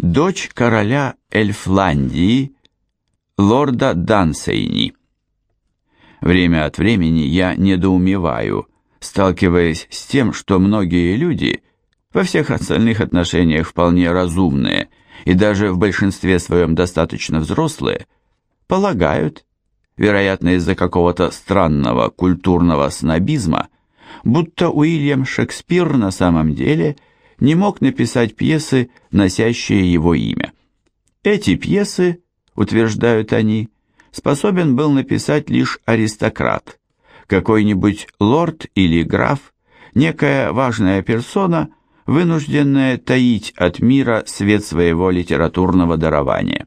дочь короля Эльфландии, лорда Дансейни. Время от времени я недоумеваю, сталкиваясь с тем, что многие люди, во всех остальных отношениях вполне разумные и даже в большинстве своем достаточно взрослые, полагают, вероятно из-за какого-то странного культурного снобизма, будто Уильям Шекспир на самом деле не мог написать пьесы, носящие его имя. Эти пьесы, утверждают они, способен был написать лишь аристократ, какой-нибудь лорд или граф, некая важная персона, вынужденная таить от мира свет своего литературного дарования.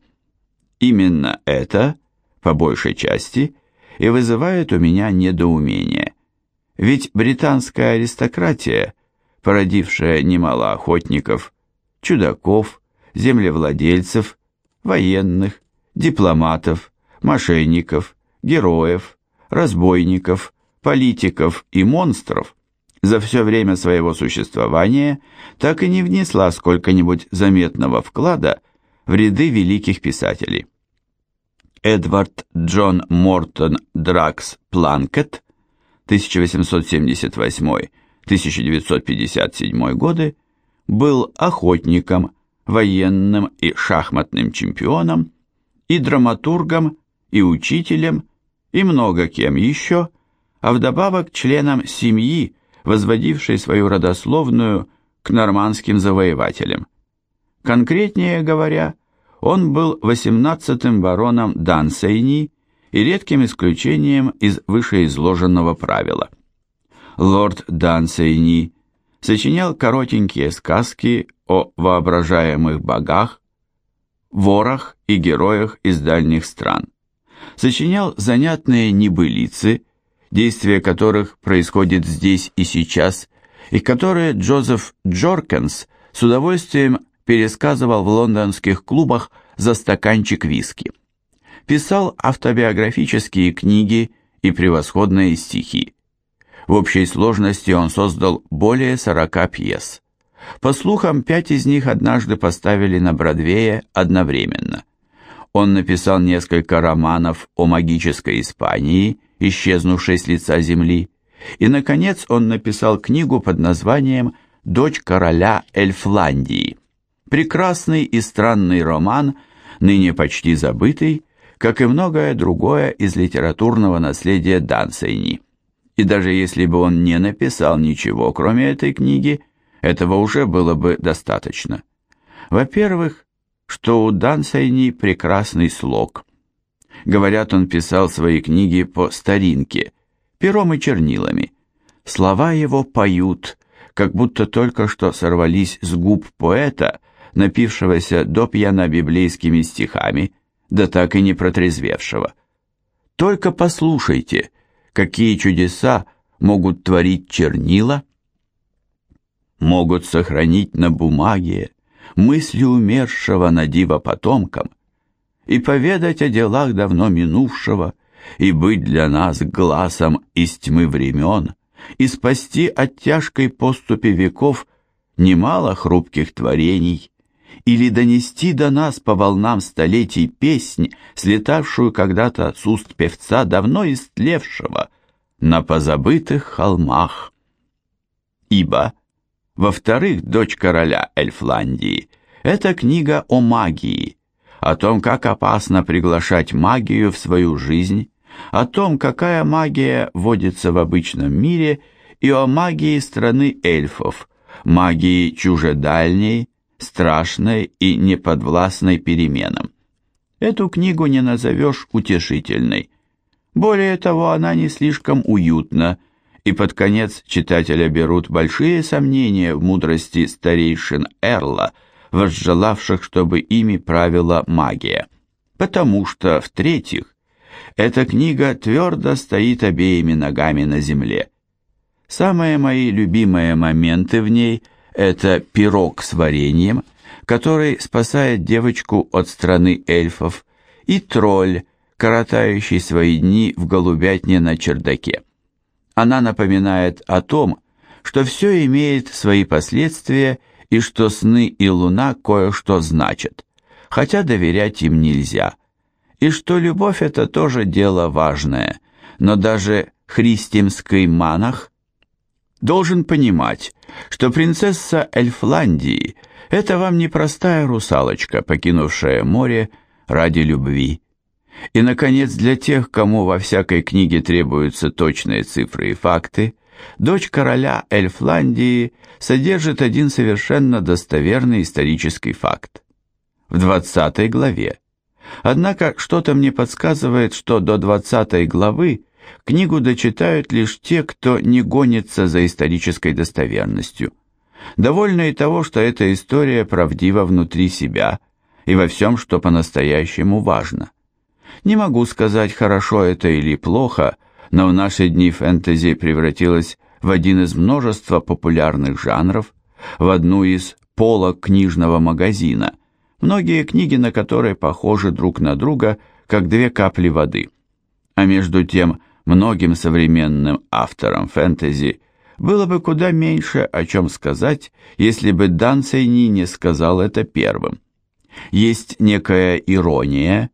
Именно это – по большей части, и вызывает у меня недоумение. Ведь британская аристократия, породившая немало охотников, чудаков, землевладельцев, военных, дипломатов, мошенников, героев, разбойников, политиков и монстров, за все время своего существования так и не внесла сколько-нибудь заметного вклада в ряды великих писателей. Эдвард Джон Мортон Дракс Планкетт 1878 1957 годы, был охотником, военным и шахматным чемпионом, и драматургом, и учителем, и много кем еще, а вдобавок членом семьи, возводившей свою родословную к нормандским завоевателям. Конкретнее говоря, он был 18-м бароном Дансейни и редким исключением из вышеизложенного правила – Лорд Дансейни сочинял коротенькие сказки о воображаемых богах, ворах и героях из дальних стран. Сочинял занятные небылицы, действие которых происходит здесь и сейчас, и которые Джозеф Джоркенс с удовольствием пересказывал в лондонских клубах за стаканчик виски. Писал автобиографические книги и превосходные стихи. В общей сложности он создал более 40 пьес. По слухам, пять из них однажды поставили на Бродвее одновременно. Он написал несколько романов о магической Испании, исчезнувшей с лица земли, и, наконец, он написал книгу под названием «Дочь короля Эльфландии», Прекрасный и странный роман, ныне почти забытый, как и многое другое из литературного наследия Дансейни. И даже если бы он не написал ничего, кроме этой книги, этого уже было бы достаточно. Во-первых, что у Дансейни прекрасный слог. Говорят, он писал свои книги по старинке, пером и чернилами. Слова его поют, как будто только что сорвались с губ поэта – напившегося до пьяна библейскими стихами, да так и не протрезвевшего. Только послушайте, какие чудеса могут творить чернила, могут сохранить на бумаге мысли умершего на диво потомкам и поведать о делах давно минувшего, и быть для нас глазом из тьмы времен, и спасти от тяжкой поступи веков немало хрупких творений, или донести до нас по волнам столетий песнь, слетавшую когда-то с уст певца, давно истлевшего, на позабытых холмах. Ибо, во-вторых, дочь короля Эльфландии – это книга о магии, о том, как опасно приглашать магию в свою жизнь, о том, какая магия водится в обычном мире, и о магии страны эльфов, магии чужедальней, страшной и неподвластной переменам. Эту книгу не назовешь утешительной. Более того, она не слишком уютна, и под конец читателя берут большие сомнения в мудрости старейшин Эрла, возжелавших, чтобы ими правила магия. Потому что, в-третьих, эта книга твердо стоит обеими ногами на земле. Самые мои любимые моменты в ней – это пирог с вареньем, который спасает девочку от страны эльфов, и тролль, коротающий свои дни в голубятне на чердаке. Она напоминает о том, что все имеет свои последствия и что сны и луна кое-что значат, хотя доверять им нельзя, и что любовь – это тоже дело важное, но даже христимский монах должен понимать, что принцесса Эльфландии – это вам не простая русалочка, покинувшая море ради любви. И, наконец, для тех, кому во всякой книге требуются точные цифры и факты, дочь короля Эльфландии содержит один совершенно достоверный исторический факт. В 20 главе. Однако что-то мне подсказывает, что до 20 главы книгу дочитают лишь те, кто не гонится за исторической достоверностью. Довольно и того, что эта история правдива внутри себя и во всем, что по-настоящему важно. Не могу сказать, хорошо это или плохо, но в наши дни фэнтези превратилась в один из множества популярных жанров, в одну из полок книжного магазина, многие книги на которые похожи друг на друга, как две капли воды. А между тем, многим современным авторам фэнтези было бы куда меньше о чем сказать, если бы Дан Цейни не сказал это первым. Есть некая ирония,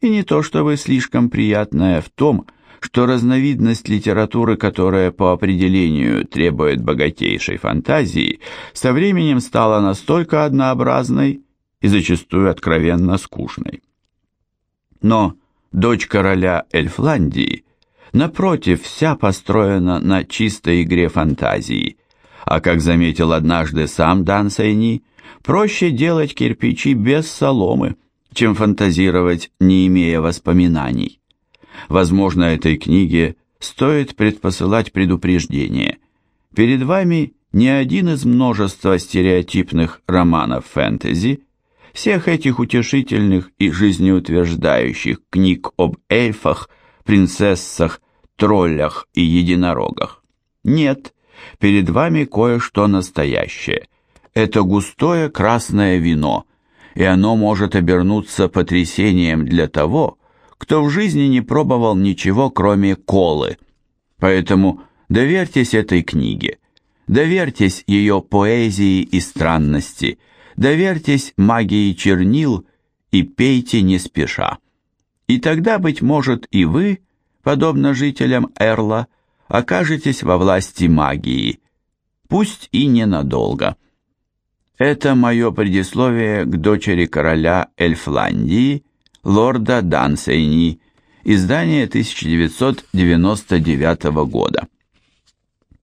и не то чтобы слишком приятная в том, что разновидность литературы, которая по определению требует богатейшей фантазии, со временем стала настолько однообразной и зачастую откровенно скучной. Но дочь короля Эльфландии, напротив, вся построена на чистой игре фантазии, а, как заметил однажды сам Дан Сайни, проще делать кирпичи без соломы, чем фантазировать, не имея воспоминаний. Возможно, этой книге стоит предпосылать предупреждение. Перед вами не один из множества стереотипных романов фэнтези, всех этих утешительных и жизнеутверждающих книг об эльфах, принцессах, троллях и единорогах. Нет, перед вами кое-что настоящее. Это густое красное вино, и оно может обернуться потрясением для того, кто в жизни не пробовал ничего, кроме колы. Поэтому доверьтесь этой книге, доверьтесь ее поэзии и странности, доверьтесь магии чернил и пейте не спеша. И тогда, быть может, и вы, подобно жителям Эрла, окажетесь во власти магии, пусть и ненадолго. Это мое предисловие к дочери короля Эльфландии, лорда Дансейни, издание 1999 года.